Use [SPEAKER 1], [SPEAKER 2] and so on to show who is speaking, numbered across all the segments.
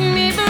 [SPEAKER 1] me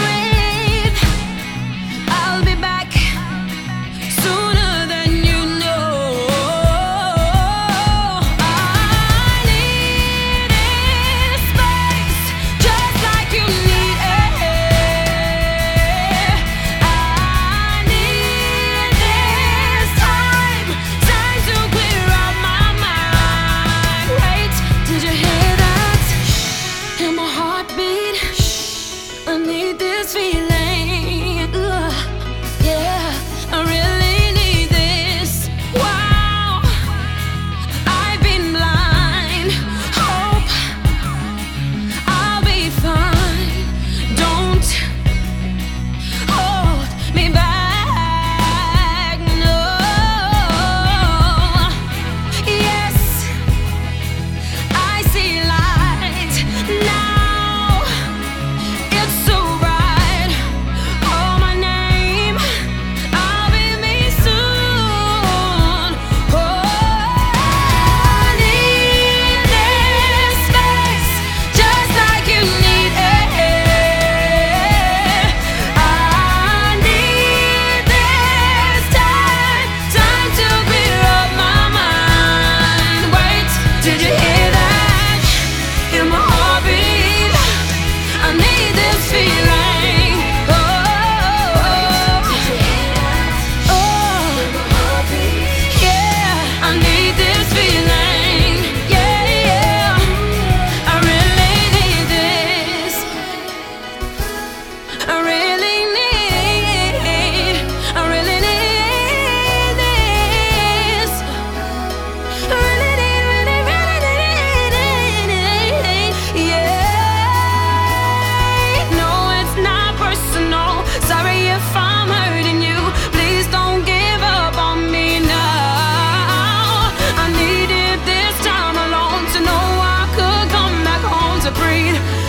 [SPEAKER 1] to breathe,